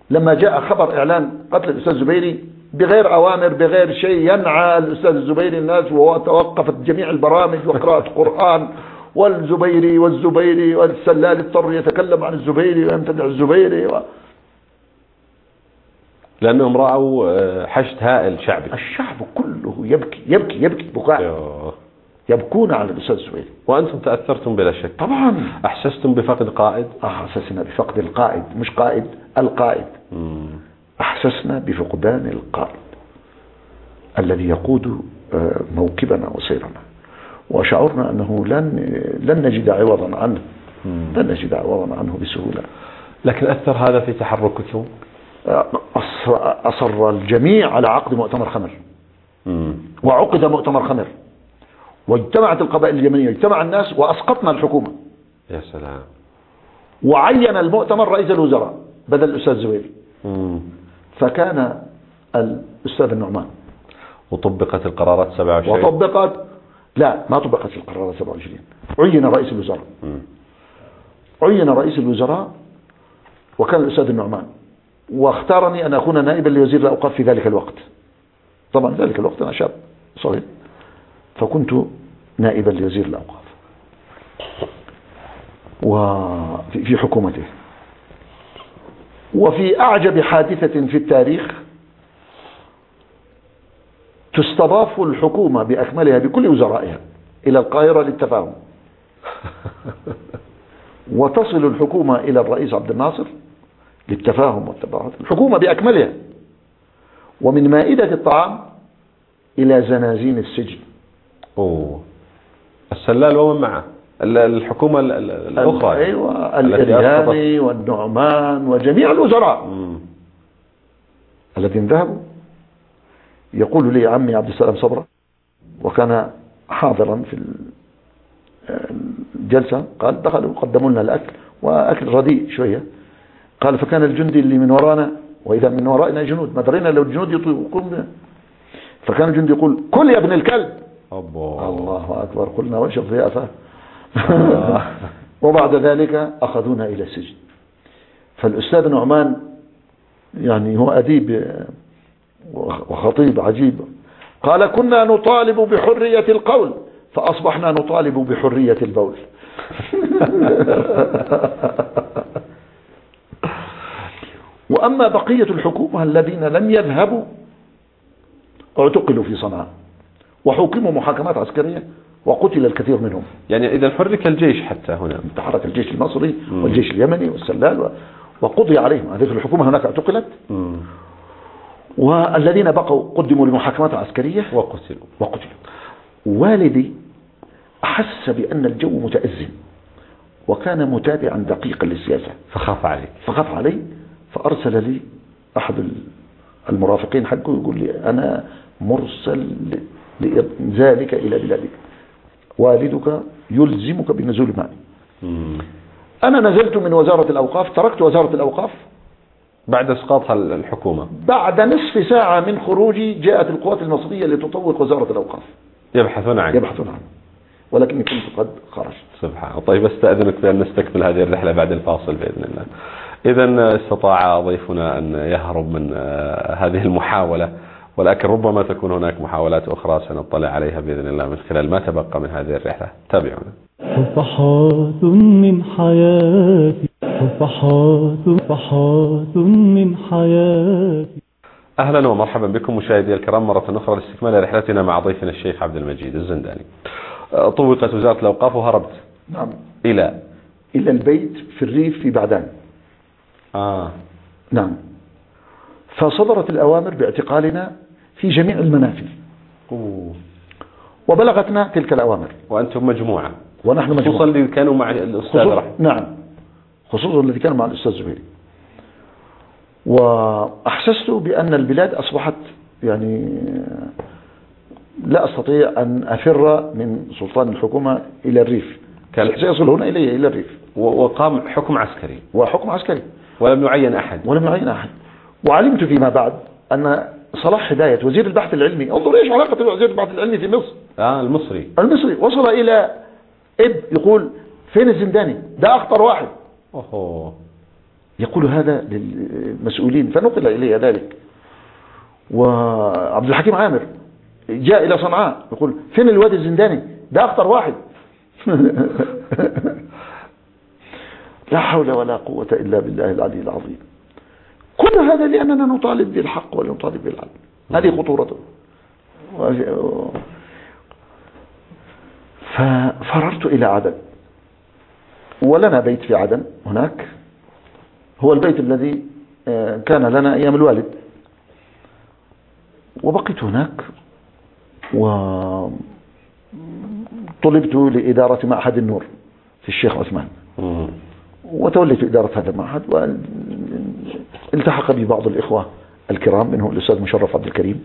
لما جاء خبر إعلان قتل الأستاذ الزبيري بغير أوامر بغير شيء ينعى الأستاذ الزبيري الناس وتوقفت جميع البرامج وقراءة القرآن والزبيري والزبيري والسلال اضطر يتكلم عن الزبيري ويمتدع الزبيري و... لأنهم رأوا آه، حشد هائل شعبي. الشعب كله يبكي يبكي يبكي بكاء. يبكون على الأستاذ الزبيري وأنتم تأثرتم بلا شك. طبعا. أحسستم بفقد قائد؟ أحسسنا بفقد القائد مش قائد القائد. مم. أحسسنا بفقدان القائد الذي يقود آه، موكبنا وسيرنا. وشعرنا أنه لن لن نجد عوضا عنه. لن نجد عوضا عنه بسهولة. لكن أثر هذا في تحرككم أصر, أصر الجميع على عقد مؤتمر خمر. مم. وعقد مؤتمر خمر. واجتمعت القبائل اليمنية اجتمع الناس وأسقطنا الحكومة. يا سلام. وعين المؤتمر رئيس الوزراء بدل الأستاذ مم. فكان الأستاذ النعمان. وطبقت القرارات 27 وطبقت لا ما طبقت القرار 27 عين رئيس الوزراء. عين رئيس الوزراء وكان الأستاذ النعمان. واختارني أن أكون نائبا لوزير الأوقاف في ذلك الوقت. طبعا ذلك الوقت أنا شاب صغير. فكنت نائبا لوزير الأوقاف. وفي في حكومته. وفي أعجب حادثة في التاريخ تستضاف الحكومة بأكملها بكل وزرائها إلى القاهرة للتفاهم. وتصل الحكومة إلى الرئيس عبد الناصر للتفاهم والتباعد. الحكومة بأكملها. ومن مائدة الطعام إلى زنازين السجن. أوه. السلال ومن معه. ال- الحكومة ال- ال- الأخرى. أيوة الإرياني والنعمان وجميع الوزراء. الذين ذهبوا. يقول لي عمي عبد السلام صبرة وكان حاضرا في الجلسة قال دخلوا قدموا لنا الأكل وأكل رديء شوية. قال فكان الجندي اللي من ورانا وإذا من ورائنا جنود ما درينا لو الجنود يطيقون فكان الجندي يقول كل يا ابن الكلب! أبو. الله أكبر قلنا وش الضيافة؟ وبعد ذلك أخذونا إلى السجن. فالأستاذ نعمان يعني هو أديب وخطيب عجيب. قال كنا نطالب بحرية القول. فأصبحنا نطالب بحرية البول. وأما بقية الحكومة الذين لم يذهبوا اعتقلوا في صنعاء. وحكموا محاكمات عسكرية وقتل الكثير منهم. يعني إذا حرك الجيش حتى هنا. تحرك الجيش المصري والجيش اليمني والسلال وقضي عليهم. هذه الحكومة هناك اعتقلت. والذين بقوا قدموا لمحاكمات عسكرية وقتلوا. وقتلوا. والدي أحس بأن الجو متأزم وكان متابعا دقيقا للسياسة. فخاف عليك فخاف علي فأرسل لي أحد المرافقين حقه يقول لي أنا مرسل لذلك إلى بلادك. والدك يلزمك بالنزول معي. أنا نزلت من وزارة الأوقاف تركت وزارة الأوقاف بعد اسقاط ال- الحكومة. بعد نصف ساعة من خروجي جاءت القوات المصرية لتطوق وزارة الأوقاف. يبحثون عنك. يبحثون عنه ولكني كنت قد خرجت. سبحان الله. طيب استأذنك بأن نستكمل هذه الرحلة بعد الفاصل بإذن الله. إذا استطاع ضيفنا أن يهرب من آه، هذه المحاولة ولكن ربما تكون هناك محاولات أخرى سنطلع عليها بإذن الله من خلال ما تبقى من هذه الرحلة. تابعونا. صفحات من حياتي. صفحات صفحات من حياتي أهلا ومرحبا بكم مشاهدي الكرام مرة أخرى لاستكمال رحلتنا مع ضيفنا الشيخ عبد المجيد الزنداني. آه، طوقت وزارة الأوقاف وهربت. نعم. إلى؟ إلى البيت في الريف في بعدان. آه. نعم. فصدرت الأوامر باعتقالنا في جميع المنافذ. أوه. وبلغتنا تلك الأوامر. وأنتم مجموعة. ونحن خصوصا مجموعة اللي كانوا مع الأستاذ خصوصا رحمة. نعم. خصوصا الذي كان مع الأستاذ زبيري. وأحسست بأن البلاد أصبحت يعني لا أستطيع أن أفر من سلطان الحكومة إلى الريف. كان- سيصل هنا إلي إلى الريف. وقام حكم عسكري. وحكم عسكري. ولم يعين أحد. ولم يعين أحد. وعلمت فيما بعد أن صلاح هداية وزير البحث العلمي انظر إيش علاقة وزير البحث العلمي في مصر؟ آه المصري. المصري وصل إلى إب يقول فين الزنداني؟ ده أخطر واحد. يقول هذا للمسؤولين فنقل إلي ذلك. وعبد الحكيم عامر جاء إلى صنعاء يقول فين الواد الزنداني؟ ده أخطر واحد. لا حول ولا قوة إلا بالله العلي العظيم. كل هذا لأننا نطالب بالحق ونطالب بالعدل. هذه خطورته. ففررت إلى عدن ولنا بيت في عدن هناك. هو البيت الذي آه، كان لنا أيام الوالد. وبقيت هناك وطلبت لإدارة معهد النور في الشيخ عثمان. وتوليت إدارة هذا المعهد والتحق بي بعض الإخوة الكرام منهم الأستاذ مشرف عبد الكريم.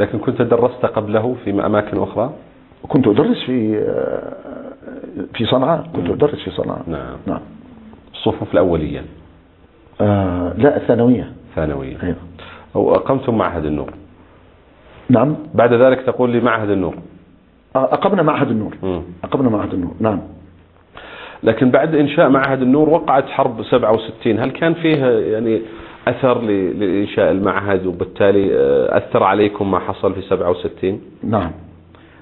لكن كنت درست قبله في أماكن أخرى؟ كنت أدرس في آه، في صنعاء كنت أدرس في صنعاء. نعم. نعم. الصفوف الأولية. آه لا الثانوية. ثانوية. أيوة. وأقمتم معهد النور. نعم. بعد ذلك تقول لي معهد النور. آه، أقمنا معهد النور. أقمنا معهد النور. نعم. لكن بعد إنشاء معهد النور وقعت حرب 67 هل كان فيه يعني أثر لإنشاء المعهد وبالتالي آه، أثر عليكم ما حصل في 67 نعم.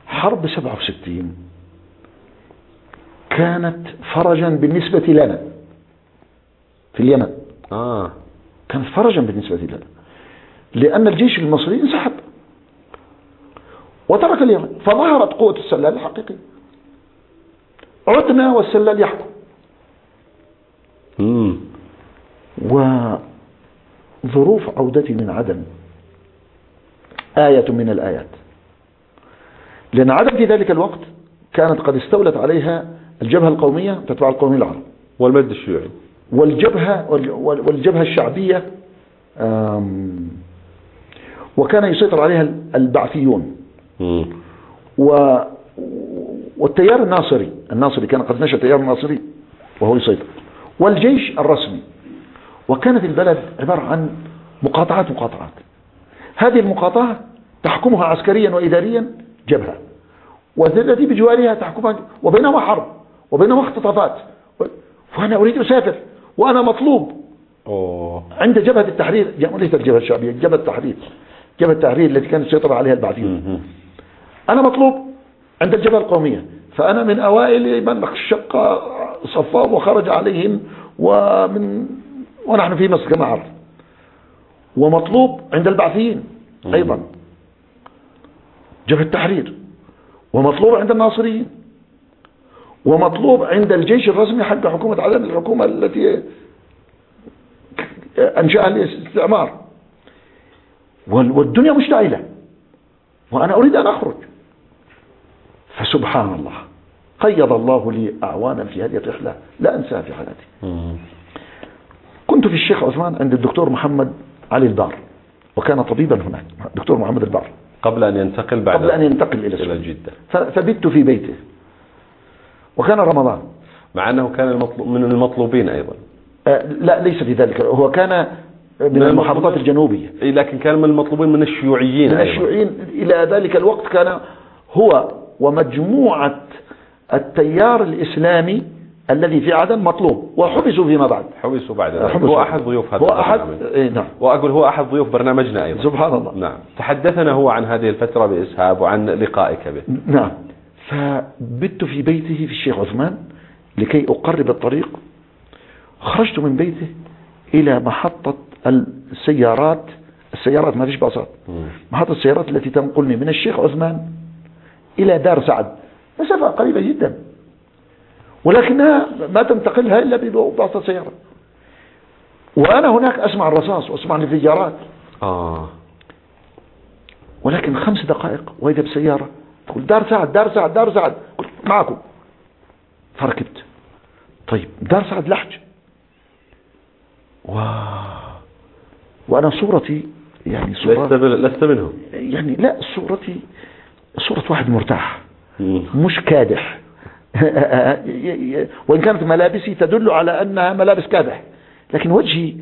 حرب 67 كانت فرجا بالنسبة لنا. في اليمن. آه. كانت فرجا بالنسبة لنا. لأن الجيش المصري انسحب. وترك اليمن. فظهرت قوة السلال الحقيقي. عدنا والسلال يحكم. مم. وظروف عودتي من عدن آية من الآيات. لأن عدم في ذلك الوقت كانت قد استولت عليها الجبهة القومية تتبع القومي العرب والمد الشيوعي. والجبهة وال- والجبهة الشعبية وكان يسيطر عليها البعثيون. و والتيار الناصري الناصري كان قد نشأ التيار الناصري وهو يسيطر. والجيش الرسمي وكانت البلد عبارة عن مقاطعات مقاطعات. هذه المقاطعة تحكمها عسكريا وإداريا جبهة والتي بجوارها تحكمها وبينهما حرب. وبينهما اختطافات. وأنا أريد أسافر وأنا مطلوب. أوه. عند جبهة التحرير ليست الجبهة الشعبية جبهة التحرير. جبهة التحرير التي كانت يسيطر عليها البعثيون. أنا مطلوب عند الجبهة القومية. فأنا من أوائل من شق صفهم وخرج عليهم ومن ونحن في مصر كما عرف ومطلوب عند البعثيين أيضا. جبهة التحرير. ومطلوب عند الناصريين. ومطلوب عند الجيش الرسمي حق حكومة عدن الحكومة التي أنشأها الاستعمار وال- والدنيا مشتعلة. وأنا أريد أن أخرج. فسبحان الله. قيض الله لي أعوانا في هذه الرحلة. لا أنساها في حياتي. كنت في الشيخ عثمان عند الدكتور محمد علي البار. وكان طبيبا هناك. الدكتور محمد البار. قبل أن ينتقل بعد قبل أن ينتقل إلى إلى جدة. فبت في بيته. وكان رمضان. مع أنه كان المطلوب من المطلوبين أيضا. آه، لا ليس في ذلك. هو كان من المحافظات الجنوبية. لكن كان من المطلوبين من الشيوعيين من الشيوعيين. إلى ذلك الوقت كان هو ومجموعة التيار الإسلامي الذي في عدن مطلوب. وحبسوا فيما بعد. حوسوا بعد حبسوا. هو أحد ضيوف هذا هو أحد البرنامج. إيه نعم. وأقول هو أحد ضيوف برنامجنا أيضا. سبحان الله. نعم. تحدثنا هو عن هذه الفترة بإسهاب وعن لقائك به. نعم. فبت في بيته في الشيخ عثمان لكي أقرب الطريق. خرجت من بيته إلى محطة السيارات السيارات ما فيش باصات. محطة السيارات التي تنقلني من الشيخ عثمان إلى دار سعد. مسافة قريبة جدا. ولكنها ما تنتقلها إلا بباصة سيارة. وأنا هناك أسمع الرصاص وأسمع الانفجارات. آه. ولكن خمس دقائق وإذا بسيارة تقول دار سعد دار سعد دار سعد. قلت معكم. فركبت طيب دار سعد لحج. و... وأنا صورتي يعني صورة لست منهم يعني لا صورتي صورة واحد مرتاح. مش كادح. وإن كانت ملابسي تدل على أنها ملابس كادح. لكن وجهي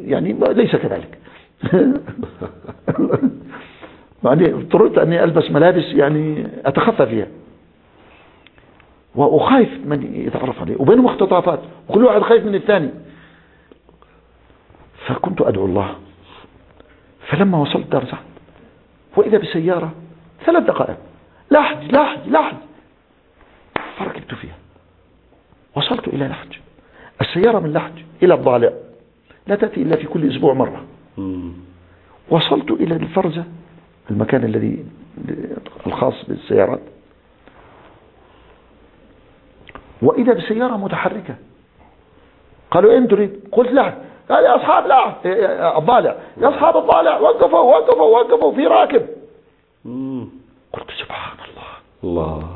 يعني ليس كذلك. يعني اضطررت أني ألبس ملابس يعني أتخفى فيها. وأخايف من يتعرف عليه وبينهم اختطافات وكل واحد خايف من الثاني. فكنت أدعو الله. فلما وصلت دار سعد وإذا بسيارة ثلاث دقائق لحج لحج لحج فركبت فيها. وصلت إلى لحج. السيارة من لحج إلى الضالع لا تأتي إلا في كل أسبوع مرة. وصلت إلى الفرزة المكان الذي الخاص بالسيارات. وإذا بسيارة متحركة. قالوا أين تريد؟ قلت لا. قال يا أصحاب لا. الضالع. يا أصحاب الضالع وقفوا وقفوا وقفوا في راكب. قلت سبحان الله. الله.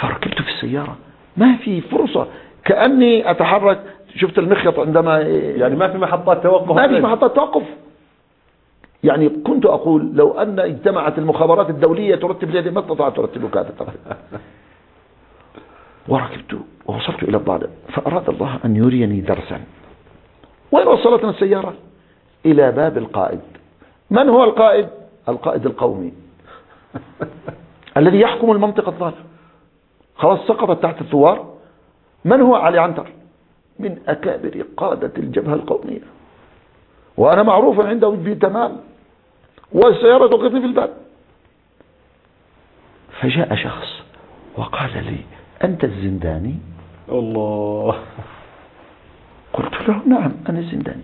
فركبت في السيارة. ما في فرصة. كأني أتحرك. شفت المخيط عندما يعني ما في محطات توقف ما في. محطة توقف. يعني كنت أقول لو أن اجتمعت المخابرات الدولية ترتب لي ما استطاعت ترتب هذا وركبت ووصلت إلى الضالع فأراد الله أن يريني درسا. وين وصلتنا السيارة؟ إلى باب القائد. من هو القائد؟ القائد القومي. الذي يحكم المنطقة الضالع خلاص سقطت تحت الثوار. من هو علي عنتر؟ من أكابر قادة الجبهة القومية. وأنا معروف عنده بتمام. والسيارة توقفني في الباب. فجاء شخص وقال لي أنت الزنداني؟ الله. قلت له نعم أنا الزنداني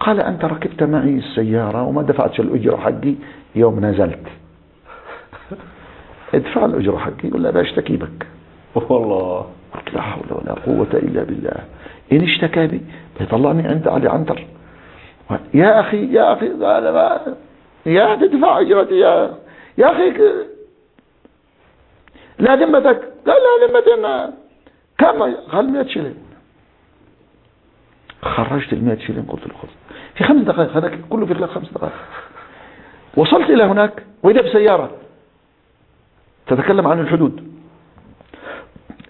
قال أنت ركبت معي السيارة وما دفعتش الأجرة حقي يوم نزلت. ادفع الأجرة حقي ولا بشتكي بك. والله. قلت لا حول ولا قوة إلا بالله. إن اشتكى بي بيطلعني عند علي عنتر. يا أخي يا أخي قال ما يا تدفع أجرتي يا يا أخي لا ذمتك قال لا ذمتنا كم؟ قال 100 شلن خرجت ال 100 شلن قلت له خذ في خمس دقائق هذا كله في خلال خمس دقائق. وصلت إلى هناك وإذا بسيارة. تتكلم عن الحدود.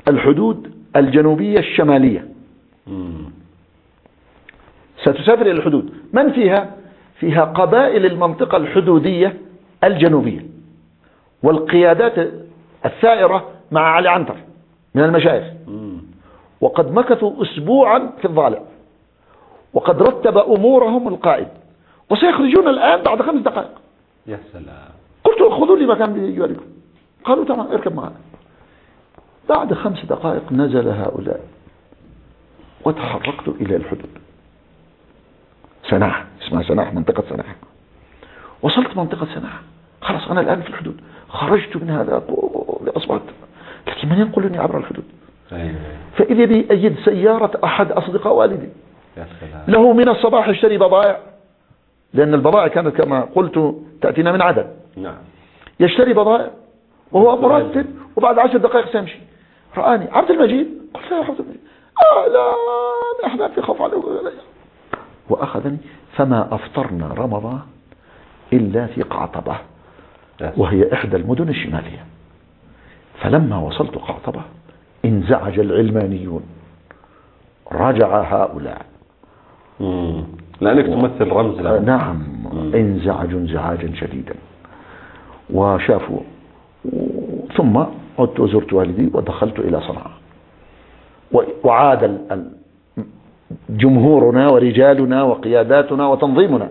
الحدود الجنوبية الشمالية. ستسافر إلى الحدود. من فيها؟ فيها قبائل المنطقة الحدودية الجنوبية والقيادات الثائرة مع علي عنتر من المشايخ. وقد مكثوا أسبوعا في الضالع وقد رتب أمورهم القائد. وسيخرجون الآن بعد خمس دقائق. يا سلام. قلت خذوا لي مكان بجواركم قالوا تمام اركب معنا. بعد خمس دقائق نزل هؤلاء. وتحركت إلى الحدود. سناح. اسمها سناح منطقة سناح. وصلت منطقة سناح. خلاص أنا الآن في الحدود. خرجت من هذا أصبحت لكن من ينقلني عبر الحدود؟ أيوة. فإذا بي أجد سيارة أحد أصدقاء والدي. له من الصباح يشتري بضائع. لأن البضائع كانت كما قلت تأتينا من عدن نعم. يشتري بضائع وهو مرتب وبعد عشر دقائق سيمشي. رآني عبد المجيد؟ قلت له يا عبد المجيد. أهلا إحنا في خوف عليه وأخذني فما أفطرنا رمضان إلا في قعطبة. وهي إحدى المدن الشمالية. فلما وصلت قعطبة انزعج العلمانيون. رجع هؤلاء. مم. لأنك تمثل رمز آه، له نعم انزعجوا انزعاجا شديدا. وشافوا. ثم عدت وزرت والدي ودخلت إلى صنعاء. و- وعاد جمهورنا ورجالنا وقياداتنا وتنظيمنا.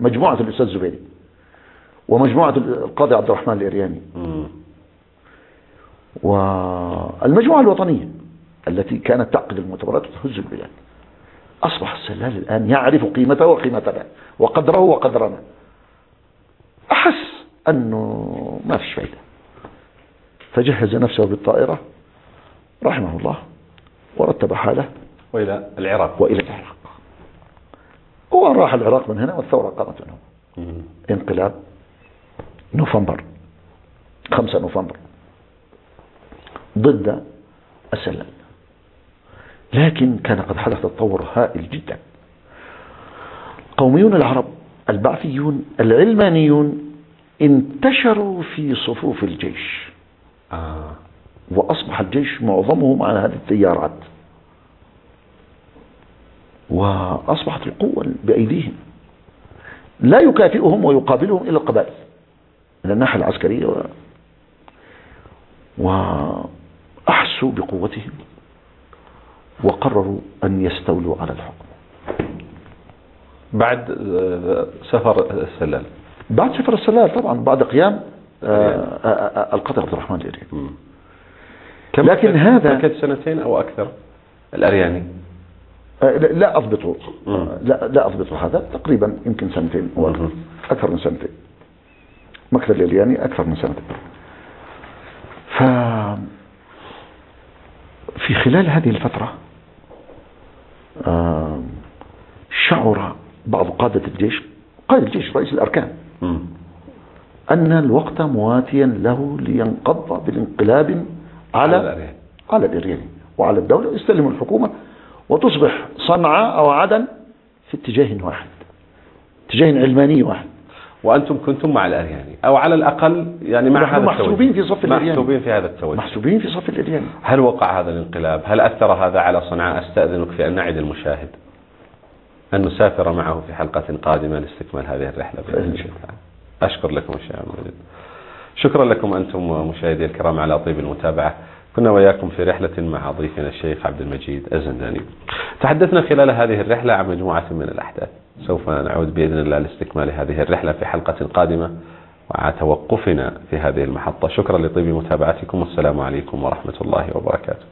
مجموعة الأستاذ زبيري ومجموعة القاضي عبد الرحمن الإرياني. والمجموعة الوطنية التي كانت تعقد المؤتمرات وتهز البلاد. أصبح السلال الآن يعرف قيمته وقيمتنا وقدره وقدرنا. أحس أنه ما فيش فايدة. فجهز نفسه بالطائرة رحمه الله ورتب حاله. وإلى العراق. وإلى العراق. هو راح العراق من هنا والثورة قامت من هنا. انقلاب نوفمبر 5 نوفمبر. ضد السلال لكن كان قد حدث تطور هائل جدا. قوميون العرب البعثيون العلمانيون انتشروا في صفوف الجيش. آه. وأصبح الجيش معظمهم على هذه التيارات. وأصبحت القوة بأيديهم. لا يكافئهم ويقابلهم إلا القبائل. من الناحية العسكرية و... وأحسوا بقوتهم وقرروا أن يستولوا على الحكم. بعد آه، سفر السلال. بعد سفر السلال طبعا بعد قيام آه، آه، القاضي عبد الرحمن الإرياني. لكن هذا- مكث سنتين أو أكثر الأرياني؟ لا لا أضبطه. لا لا أضبطه. هذا تقريبا يمكن سنتين أو أكثر. من سنتين. مكتب الإلياني أكثر من سنتين. ف في خلال هذه الفترة شعر بعض قادة الجيش قائد الجيش رئيس الأركان. أن الوقت مواتيا له لينقض بالانقلاب على على الإرياني. وعلى الدولة يستلم الحكومة وتصبح صنعاء أو عدن في اتجاه واحد اتجاه علماني واحد. وأنتم كنتم مع الأرياني أو على الأقل يعني مع هذا محسوبين التوجه. في صف الأرياني. محسوبين في هذا التوجه. محسوبين في صف الإرياني. هل وقع هذا الانقلاب؟ هل أثر هذا على صنعاء؟ أستأذنك في أن نعد المشاهد. أن نسافر معه في حلقة قادمة لاستكمال هذه الرحلة بإذن الله. أشكر لكم الشيخ شكرا لكم أنتم مشاهدي الكرام على طيب المتابعة. كنا وياكم في رحلة مع ضيفنا الشيخ عبد المجيد الزنداني. تحدثنا خلال هذه الرحلة عن مجموعة من الأحداث. سوف نعود بإذن الله لاستكمال هذه الرحلة في حلقة قادمة ومع توقفنا في هذه المحطة. شكرا لطيب متابعتكم. والسلام عليكم ورحمة الله وبركاته.